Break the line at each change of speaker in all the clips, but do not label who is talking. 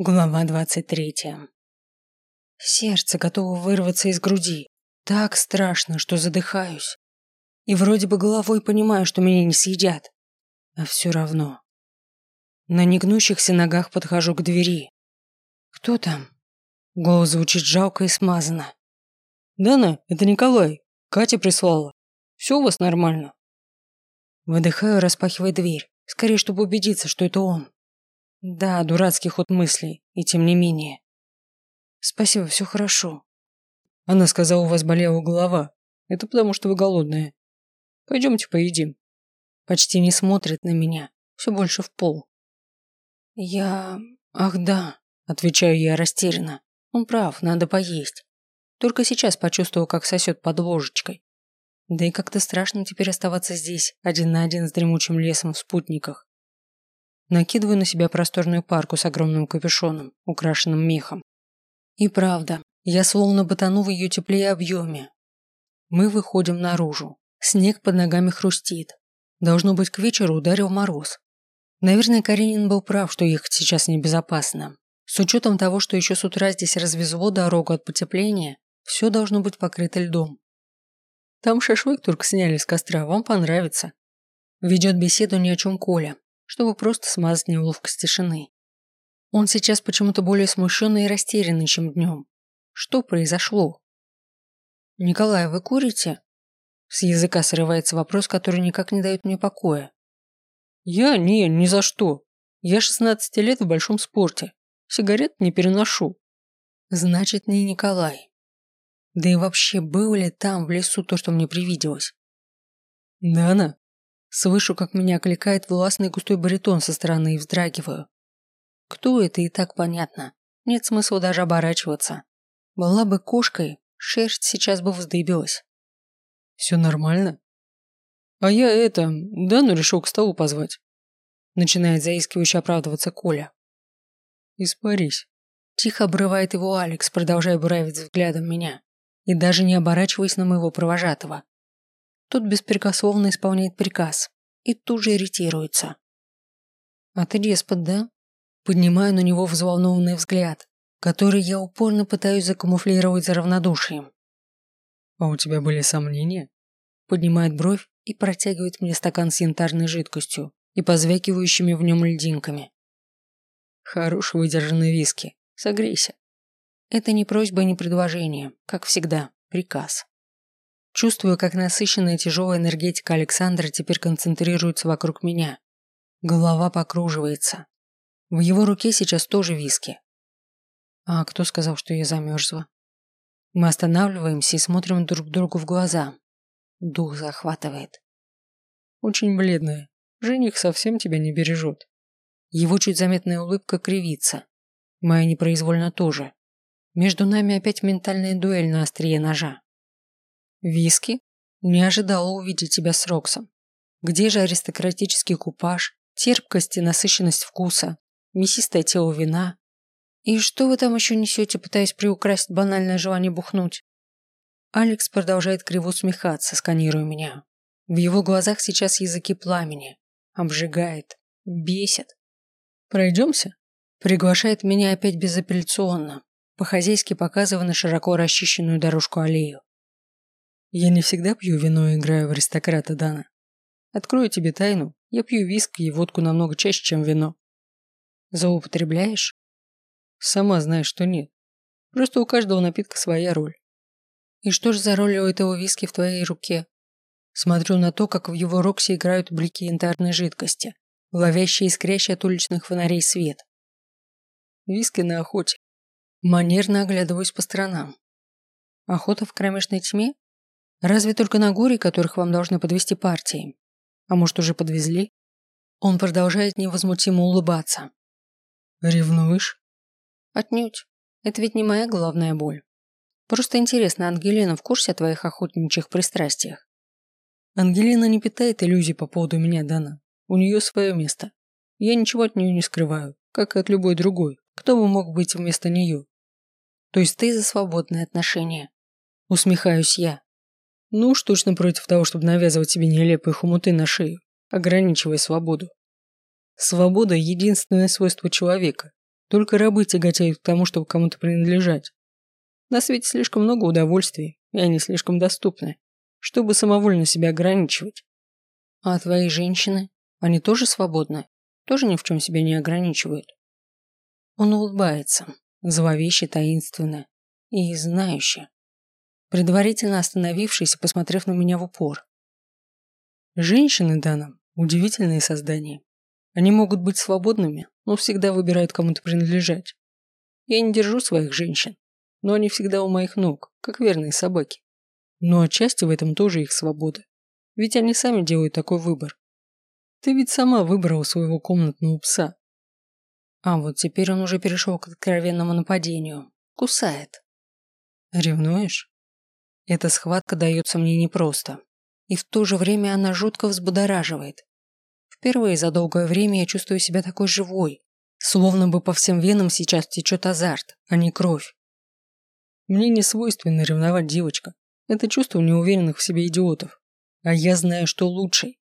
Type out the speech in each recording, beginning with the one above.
Глава двадцать третья. Сердце готово вырваться из груди. Так страшно, что задыхаюсь. И вроде бы головой понимаю, что меня не съедят. А все равно. На негнущихся ногах подхожу к двери. «Кто там?» Голос звучит жалко и смазанно.
«Дана, это Николай. Катя прислала. Все у вас нормально?»
Выдыхаю, распахивая дверь. Скорее, чтобы убедиться, что это он. Да, дурацкий ход мыслей, и тем не менее. Спасибо, все хорошо.
Она сказала, у вас болела голова. Это потому, что вы голодные. Пойдемте поедим.
Почти не смотрит на меня, все больше в пол. Я... Ах да, отвечаю я растерянно. Он прав, надо поесть. Только сейчас почувствовал, как сосет под ложечкой. Да и как-то страшно теперь оставаться здесь, один на один с дремучим лесом в спутниках. Накидываю на себя просторную парку с огромным капюшоном, украшенным мехом. И правда, я словно ботану в ее тепле и объеме. Мы выходим наружу. Снег под ногами хрустит. Должно быть, к вечеру ударил мороз. Наверное, Каренин был прав, что ехать сейчас небезопасно. С учетом того, что еще с утра здесь развезло дорогу от потепления, все должно быть покрыто льдом. Там шашлык только сняли с костра, вам понравится. Ведет беседу ни о чем Коля, чтобы просто смазать неловкость тишины. Он сейчас почему-то более смущенный и растерянный, чем днем. Что произошло? «Николай, вы курите?» С языка срывается вопрос, который никак не дает мне покоя.
«Я? Не, ни за что. Я 16 лет в большом спорте. Сигарет не переношу».
«Значит, не Николай. Да и вообще, было ли там, в лесу, то, что мне привиделось?»
«Да она?»
Слышу, как меня окликает властный густой баритон со стороны и вздрагиваю. Кто это и так понятно. Нет смысла даже оборачиваться. Была бы кошкой, шерсть сейчас бы вздыбилась.
Все нормально? А я это, да, ну решил к столу позвать. Начинает заискивающе оправдываться Коля. Испарись.
Тихо обрывает его Алекс, продолжая буравить взглядом меня. И даже не оборачиваясь на моего провожатого. Тот беспрекословно исполняет приказ и тут же иритируется. «А ты деспот, да?» Поднимаю на него взволнованный взгляд, который я упорно пытаюсь закамуфлировать за равнодушием.
«А у тебя были сомнения?»
Поднимает бровь и протягивает мне стакан с янтарной жидкостью и позвякивающими в нем льдинками.
«Хорош выдержанный виски. Согрейся».
Это не просьба и не предложение, как всегда, приказ. Чувствую, как насыщенная тяжелая энергетика Александра теперь концентрируется вокруг меня. Голова покруживается. В его руке сейчас тоже виски. А кто сказал, что я замерзла? Мы останавливаемся и смотрим друг другу в глаза. Дух захватывает.
Очень бледная. Жених совсем тебя не бережет.
Его чуть заметная улыбка кривится. Моя непроизвольно тоже. Между нами опять ментальная дуэль на острие ножа. Виски? Не ожидала увидеть тебя с Роксом. Где же аристократический купаж, терпкость и насыщенность вкуса, мясистое тело вина? И что вы там еще несете, пытаясь приукрасить банальное желание бухнуть? Алекс продолжает криво усмехаться, сканируя меня. В его глазах сейчас языки пламени. Обжигает. Бесит.
«Пройдемся?»
Приглашает меня опять безапелляционно, по-хозяйски показывая на широко расчищенную дорожку аллею.
Я не всегда пью вино и играю в аристократа, Дана. Открою тебе тайну, я пью виски и водку намного чаще, чем вино.
Злоупотребляешь?
Сама знаешь, что нет. Просто у каждого напитка своя роль.
И что же за роль у этого виски в твоей руке? Смотрю на то, как в его роксе играют блики янтарной жидкости, ловящие искрящий от уличных фонарей свет.
Виски на охоте.
Манерно оглядываюсь по сторонам. Охота в кромешной тьме? Разве только на горе, которых вам должны подвести партии? А может, уже подвезли? Он продолжает невозмутимо улыбаться.
Ревнуешь?
Отнюдь. Это ведь не моя головная боль. Просто интересно, Ангелина в курсе о твоих охотничьих пристрастиях?
Ангелина не питает иллюзий по поводу меня, Дана. У нее свое место. Я ничего от нее не скрываю, как и от любой другой. Кто бы мог быть вместо нее?
То есть ты за свободные отношения? Усмехаюсь я.
Ну уж точно против того, чтобы навязывать себе нелепые хомуты на шею, ограничивая свободу. Свобода – единственное свойство человека, Только рабы тяготеют к тому, чтобы кому-то принадлежать. На свете слишком много удовольствий, и они слишком доступны, чтобы самовольно себя ограничивать.
А твои женщины? Они тоже свободны? Тоже ни в чем себя не ограничивают? Он улыбается, зловеще, таинственно и знающе, предварительно остановившись и посмотрев на меня в упор.
Женщины, Дана, удивительные создания. Они могут быть свободными, но всегда выбирают кому-то принадлежать. Я не держу своих женщин, но они всегда у моих ног, как верные собаки. Но отчасти в этом тоже их свобода. Ведь они сами делают такой выбор. Ты ведь сама выбрала своего комнатного пса.
А вот теперь он уже перешел к откровенному нападению. Кусает.
Ревнуешь?
Эта схватка дается мне непросто. И в то же время она жутко взбудораживает. Впервые за долгое время я чувствую себя такой живой, словно бы по всем венам сейчас течет азарт, а не кровь.
Мне не свойственно ревновать девочка. Это чувство неуверенных в себе идиотов. А я знаю, что лучший.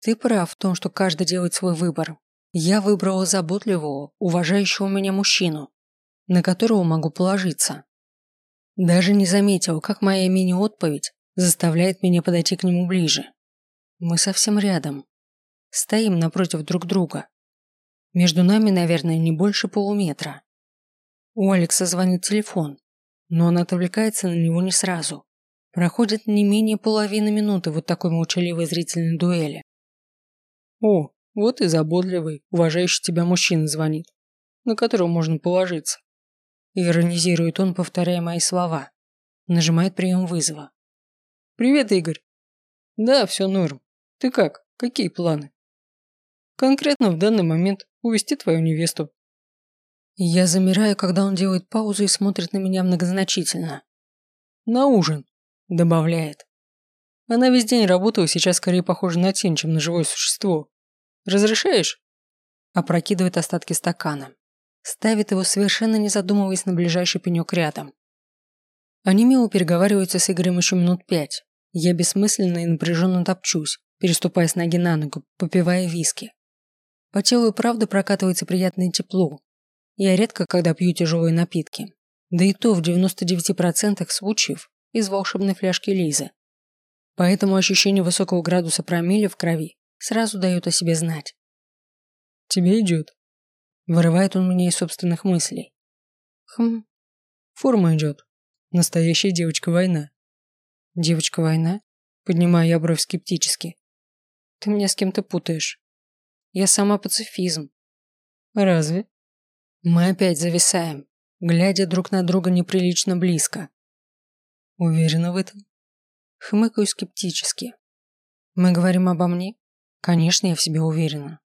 Ты прав в том, что каждый делает свой выбор. Я выбрала заботливого, уважающего меня мужчину, на которого могу положиться. Даже не заметил, как моя мини-отповедь заставляет меня подойти к нему ближе. Мы совсем рядом. Стоим напротив друг друга. Между нами, наверное, не больше полуметра. У Алекса звонит телефон, но он отвлекается на него не сразу. Проходит не менее половины минуты вот такой молчаливой зрительной дуэли.
О, вот и заботливый, уважающий тебя мужчина звонит, на которого можно положиться.
Иронизирует он, повторяя мои слова. Нажимает прием вызова.
«Привет, Игорь». «Да, все норм. Ты как? Какие планы?» «Конкретно в данный момент увести твою невесту».
Я замираю, когда он делает паузу и смотрит на меня многозначительно.
«На ужин», – добавляет. Она весь день работала, сейчас скорее похожа на тень, чем на живое существо. Разрешаешь?»
Опрокидывает остатки стакана. Ставит его, совершенно не задумываясь на ближайший пенек рядом. Они мило переговариваются с Игорем еще минут пять. Я бессмысленно и напряженно топчусь, переступая с ноги на ногу, попивая виски. По телу и правда прокатывается приятное тепло. Я редко когда пью тяжелые напитки. Да и то в 99% случаев из волшебной фляжки Лизы. Поэтому ощущение высокого градуса промилле в крови сразу дает о себе знать.
«Тебе идет»,
Вырывает он меня из собственных мыслей.
Хм. Форма идет. Настоящая девочка-война.
Девочка-война? Поднимаю я бровь скептически. Ты меня с кем-то путаешь. Я сама пацифизм.
Разве?
Мы опять зависаем, глядя друг на друга неприлично близко.
Уверена в этом?
Хмыкаю скептически. Мы говорим обо мне? Конечно, я в себе уверена.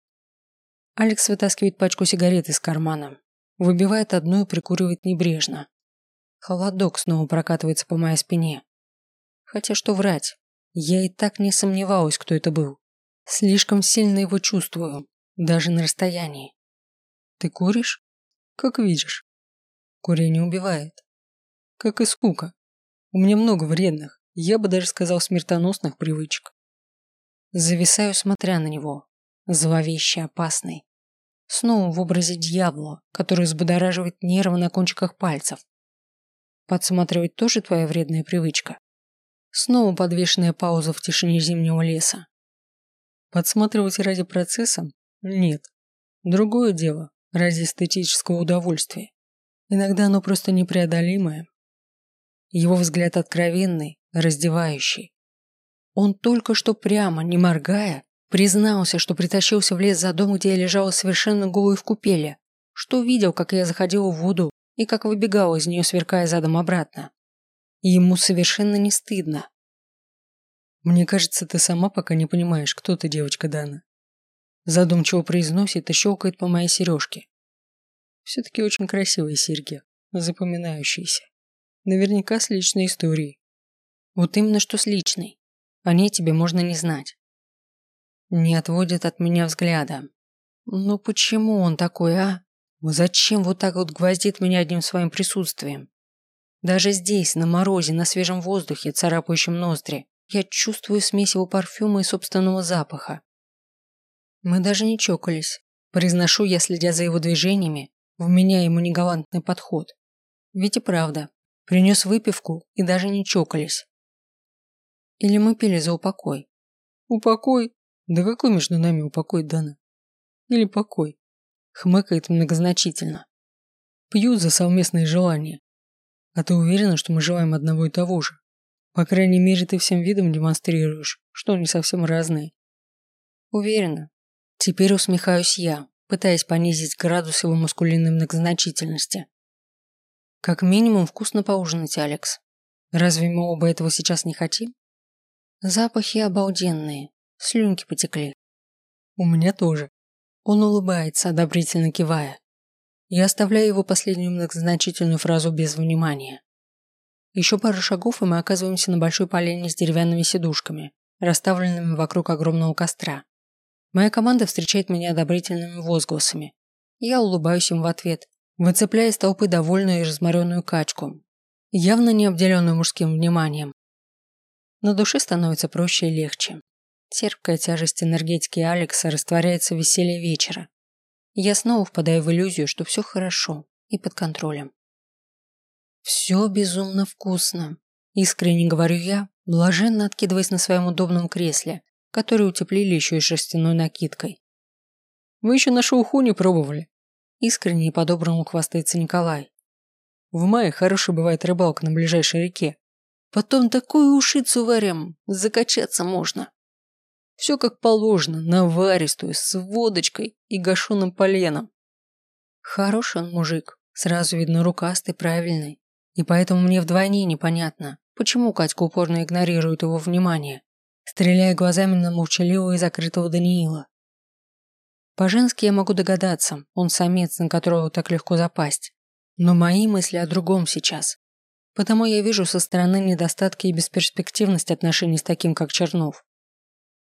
Алекс вытаскивает пачку сигарет из кармана, выбивает одну и прикуривает небрежно. Холодок снова прокатывается по моей спине. Хотя что врать, я и так не сомневалась, кто это был. Слишком сильно его чувствую, даже на расстоянии. Ты куришь?
Как видишь.
Курение убивает.
Как и скука. У меня много вредных, я бы даже сказал смертоносных привычек.
Зависаю, смотря на него, зловеще опасный. Снова в образе дьявола, который взбудораживает нервы на кончиках пальцев. Подсматривать тоже твоя вредная привычка? Снова подвешенная пауза в тишине зимнего леса.
Подсматривать ради процесса? Нет. Другое дело, ради эстетического удовольствия. Иногда оно просто непреодолимое.
Его взгляд откровенный, раздевающий. Он только что прямо, не моргая, Признался, что притащился в лес за дом, где я лежала совершенно голой в купеле, что видел, как я заходила в воду и как выбегала из нее, сверкая задом обратно. И ему совершенно не стыдно.
«Мне кажется, ты сама пока не понимаешь, кто ты, девочка Дана». Задумчиво произносит и щелкает по моей сережке. Все-таки очень красивые серьги, запоминающиеся. Наверняка с личной историей.
Вот именно что с личной. О ней тебе можно не знать. Не отводит от меня взгляда. Ну почему он такой, а? Зачем вот так вот гвоздит меня одним своим присутствием? Даже здесь, на морозе, на свежем воздухе, царапающем ноздри, я чувствую смесь его парфюма и собственного запаха. Мы даже не чокались. Произношу я, следя за его движениями, вменяя ему негалантный подход. Ведь и правда, принес выпивку и даже не чокались. Или мы пили за упокой?
Упокой? Да какой между нами упокой, Дана? Или покой? Хмыкает многозначительно. Пью за совместные желания. А ты уверена, что мы желаем одного и того же? По крайней мере, ты всем видом демонстрируешь, что они совсем разные.
Уверена. Теперь усмехаюсь я, пытаясь понизить градус его маскулинной многозначительности. Как минимум вкусно поужинать, Алекс. Разве мы оба этого сейчас не хотим? Запахи обалденные, слюнки потекли.
У меня тоже.
Он улыбается, одобрительно кивая. Я оставляю его последнюю многозначительную фразу без внимания. Еще пару шагов, и мы оказываемся на большой полене с деревянными сидушками, расставленными вокруг огромного костра. Моя команда встречает меня одобрительными возгласами. Я улыбаюсь им в ответ, выцепляя из толпы довольную и разморенную качку, явно не обделенную мужским вниманием. На душе становится проще и легче. Терпкая тяжесть энергетики Алекса растворяется в веселье вечера. Я снова впадаю в иллюзию, что все хорошо и под контролем. Все безумно вкусно, искренне говорю я, блаженно откидываясь на своем удобном кресле, который утеплили еще и шерстяной накидкой.
Вы еще нашу уху не пробовали?
Искренне и по-доброму хвастается Николай.
В мае хорошая бывает рыбалка на ближайшей реке.
Потом такую ушицу варим, закачаться можно.
Все как положено, наваристую, с водочкой и гашеным поленом.
Хороший он мужик, сразу видно рукастый, правильный. И поэтому мне вдвойне непонятно, почему Катька упорно игнорирует его внимание стреляя глазами на молчаливого и закрытого Даниила. По-женски я могу догадаться, он самец, на которого так легко запасть. Но мои мысли о другом сейчас. Потому я вижу со стороны недостатки и бесперспективность отношений с таким, как Чернов.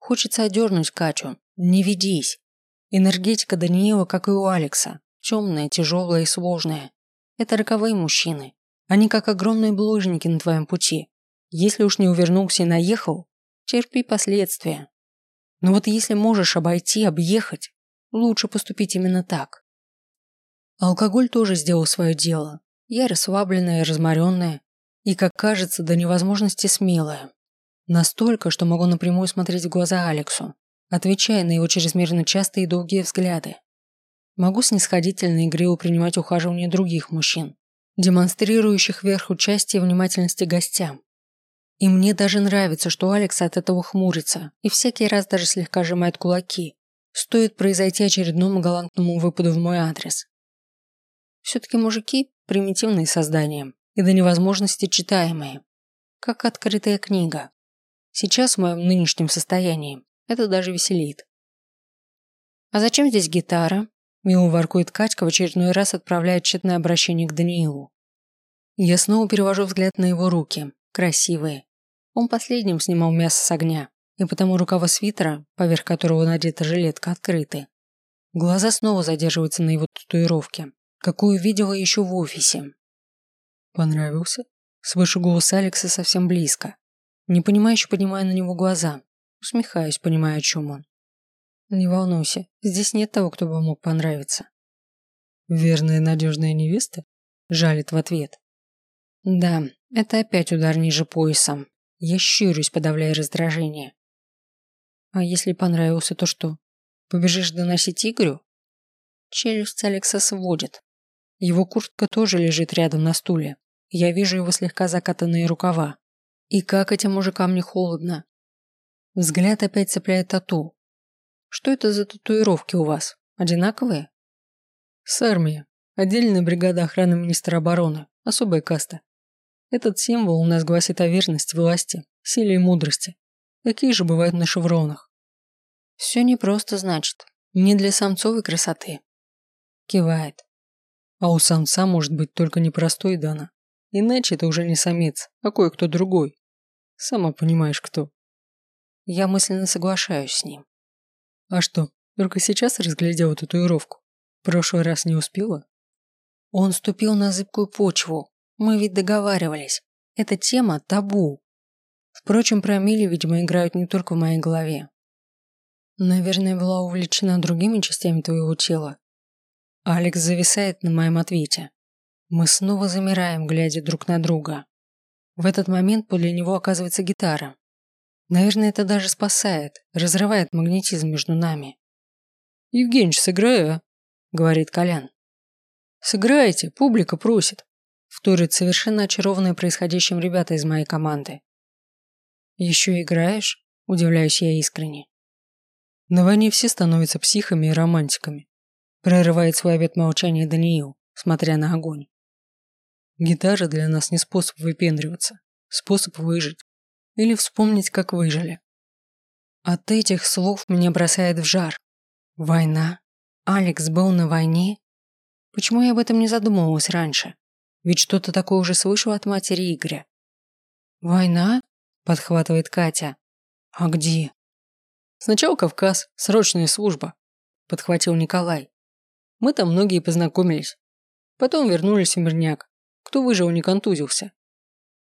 Хочется одернуть Катю. Не ведись. Энергетика Даниила, как и у Алекса, темная, тяжелая и сложная. Это роковые мужчины. Они как огромные булыжники на твоем пути. Если уж не увернулся и наехал, терпи последствия. Но вот если можешь обойти, объехать, лучше поступить именно так. Алкоголь тоже сделал свое дело. Я расслабленная разморенная, и, как кажется, до невозможности смелая. Настолько, что могу напрямую смотреть в глаза Алексу, отвечая на его чрезмерно частые и долгие взгляды. Могу снисходительно и игриво принимать ухаживание других мужчин, демонстрирующих верх участия и внимательности гостям. И мне даже нравится, что Алекс от этого хмурится и всякий раз даже слегка сжимает кулаки. Стоит произойти очередному галантному выпаду в мой адрес. Все-таки мужики – примитивные создания и до невозможности читаемые. Как открытая книга. Сейчас в моем нынешнем состоянии это даже веселит. «А зачем здесь гитара?» Мило воркует Катька, в очередной раз отправляет тщетное обращение к Даниилу. Я снова перевожу взгляд на его руки, красивые. Он последним снимал мясо с огня, и потому рукава свитера, поверх которого надета жилетка, открыты. Глаза снова задерживаются на его татуировке, какую видела еще в офисе.
Понравился?
Слышу голос Алекса совсем близко. Не Непонимающе поднимаю на него глаза. Усмехаюсь, понимая, о чем он. Не волнуйся, здесь нет того, кто бы мог понравиться.
Верная надежная невеста? Жалит в ответ.
Да, это опять удар ниже пояса. Я щурюсь, подавляя раздражение. А если понравился, то что? Побежишь доносить Игорю? Челюсть Алекса сводит. Его куртка тоже лежит рядом на стуле. Я вижу его слегка закатанные рукава. И как этим мужикам не холодно. Взгляд опять цепляет тату. Что это за татуировки у вас? Одинаковые?
С армии. Отдельная бригада охраны министра обороны. Особая каста. Этот символ у нас гласит о верности, власти, силе и мудрости. Такие же бывают на шевронах.
Все непросто, значит. Не для самцовой красоты. Кивает.
А у самца может быть только непростой Дана. Иначе это уже не самец, а кое-кто другой. Сама понимаешь, кто.
Я мысленно соглашаюсь с ним.
А что, только сейчас разглядела татуировку? В прошлый раз не успела?
Он ступил на зыбкую почву, мы ведь договаривались. Эта тема табу. Впрочем, про Мили, видимо, играют не только в моей голове. Наверное, была увлечена другими частями твоего тела. Алекс зависает на моем ответе. Мы снова замираем, глядя друг на друга. В этот момент подле него оказывается гитара. Наверное, это даже спасает, разрывает магнетизм между нами.
«Евгеньевич, сыграю, а?» – говорит Колян. «Сыграйте, публика просит», – вторит совершенно очарованные происходящим ребята из моей команды.
«Еще играешь?» – удивляюсь я искренне.
На войне все становятся психами и романтиками. Прерывает свой обет молчания Даниил, смотря на огонь. Гитара для нас не способ выпендриваться, способ выжить. Или вспомнить, как выжили.
От этих слов меня бросает в жар. Война? Алекс был на войне? Почему я об этом не задумывалась раньше? Ведь что-то такое уже слышал от матери Игоря. «Война?» – подхватывает Катя. «А где?»
«Сначала Кавказ, срочная служба», – подхватил Николай. «Мы там многие познакомились. Потом вернулись в Мирняк. Кто выжил, не контузился.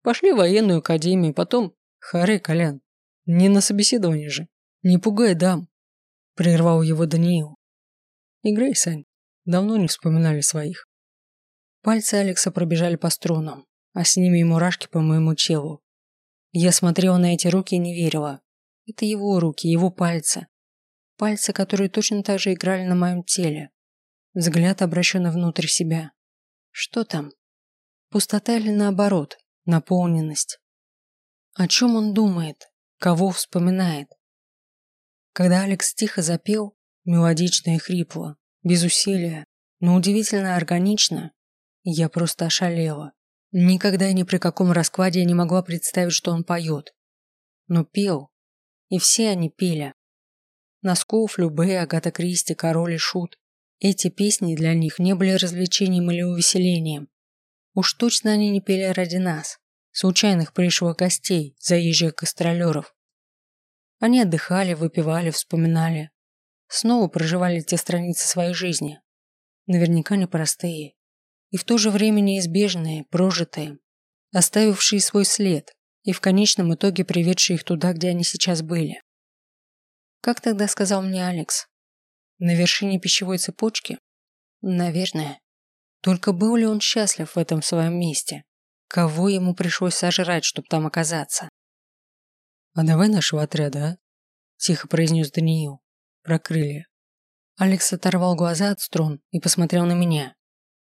Пошли в военную академию, потом Харе, Колян, не на собеседование же. Не пугай дам. Прервал его Даниил. Играй, Сань. Давно не вспоминали своих.
Пальцы Алекса пробежали по струнам, а с ними и мурашки по моему телу. Я смотрела на эти руки и не верила. Это его руки, его пальцы. Пальцы, которые точно так же играли на моем теле. Взгляд обращенный внутрь себя. Что там? Пустота или наоборот, наполненность? О чем он думает? Кого вспоминает? Когда Алекс тихо запел, мелодично и хрипло, без усилия, но удивительно органично, я просто ошалела. Никогда и ни при каком раскладе я не могла представить, что он поет. Но пел. И все они пели. Носков, Любе, Агата Кристи, Король и Шут. Эти песни для них не были развлечением или увеселением. Уж точно они не пели ради нас случайных пришлых гостей, заезжих гастролеров. Они отдыхали, выпивали, вспоминали. Снова проживали те страницы своей жизни. Наверняка непростые. И в то же время неизбежные, прожитые. Оставившие свой след и в конечном итоге приведшие их туда, где они сейчас были. Как тогда сказал мне Алекс? На вершине пищевой цепочки? Наверное. Только был ли он счастлив в этом своем месте? Кого ему пришлось сожрать, чтобы там оказаться?
«А давай нашего отряда, а?» – тихо произнес Даниил. Про крылья.
Алекс оторвал глаза от струн и посмотрел на меня.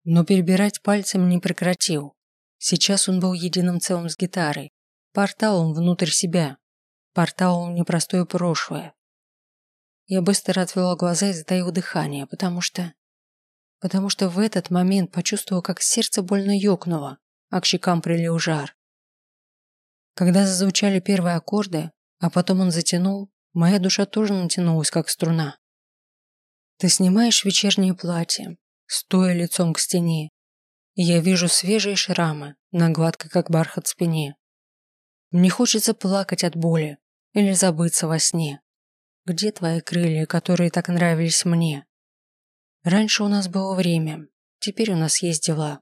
Но перебирать пальцем не прекратил. Сейчас он был единым целым с гитарой. Порталом внутрь себя. Порталом непростое прошлое. Я быстро отвела глаза и затаила дыхание, потому что... Потому что в этот момент почувствовала, как сердце больно ёкнуло а к щекам прилил жар. Когда зазвучали первые аккорды, а потом он затянул, моя душа тоже натянулась, как струна. Ты снимаешь вечернее платье, стоя лицом к стене, и я вижу свежие шрамы на гладкой, как бархат, спине. Мне хочется плакать от боли или забыться во сне. Где твои крылья, которые так нравились мне? Раньше у нас было время, теперь у нас есть дела.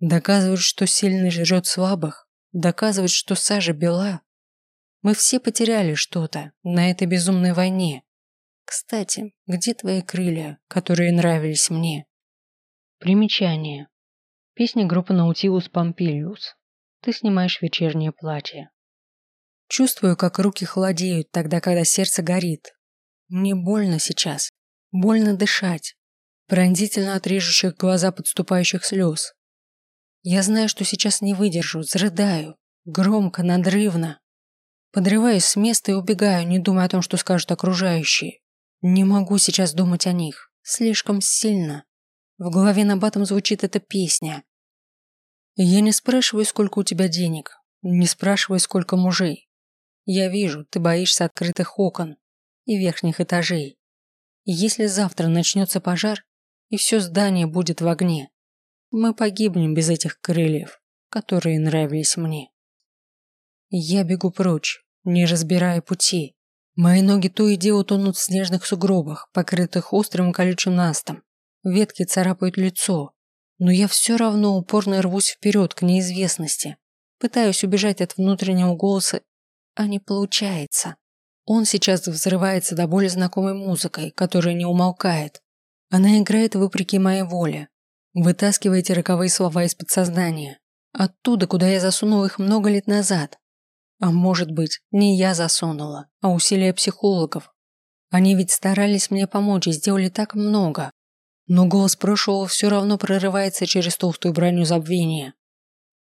Доказывают, что сильный жрет слабых. Доказывают, что сажа бела. Мы все потеряли что-то на этой безумной войне. Кстати, где твои крылья, которые нравились мне? Примечание. Песня группы Наутилус Помпилиус. Ты снимаешь вечернее платье. Чувствую, как руки холодеют тогда, когда сердце горит. Мне больно сейчас. Больно дышать. Пронзительно от режущих глаза подступающих слез. Я знаю, что сейчас не выдержу, зарыдаю. Громко, надрывно. Подрываюсь с места и убегаю, не думая о том, что скажут окружающие. Не могу сейчас думать о них. Слишком сильно. В голове на батом звучит эта песня. Я не спрашиваю, сколько у тебя денег. Не спрашиваю, сколько мужей. Я вижу, ты боишься открытых окон и верхних этажей. Если завтра начнется пожар, и все здание будет в огне, мы погибнем без этих крыльев, которые нравились мне. Я бегу прочь, не разбирая пути. Мои ноги то и дело тонут в снежных сугробах, покрытых острым колючим настом. Ветки царапают лицо, но я все равно упорно рвусь вперед к неизвестности. Пытаюсь убежать от внутреннего голоса, а не получается. Он сейчас взрывается до боли знакомой музыкой, которая не умолкает. Она играет вопреки моей воле. Вытаскивая эти роковые слова из подсознания. Оттуда, куда я засунул их много лет назад. А может быть, не я засунула, а усилия психологов. Они ведь старались мне помочь и сделали так много. Но голос прошлого все равно прорывается через толстую броню забвения.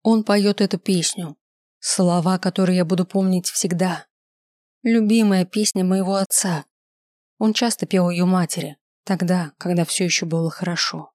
Он поет эту песню. Слова, которые я буду помнить всегда. Любимая песня моего отца. Он часто пел ее матери, тогда, когда все еще было хорошо.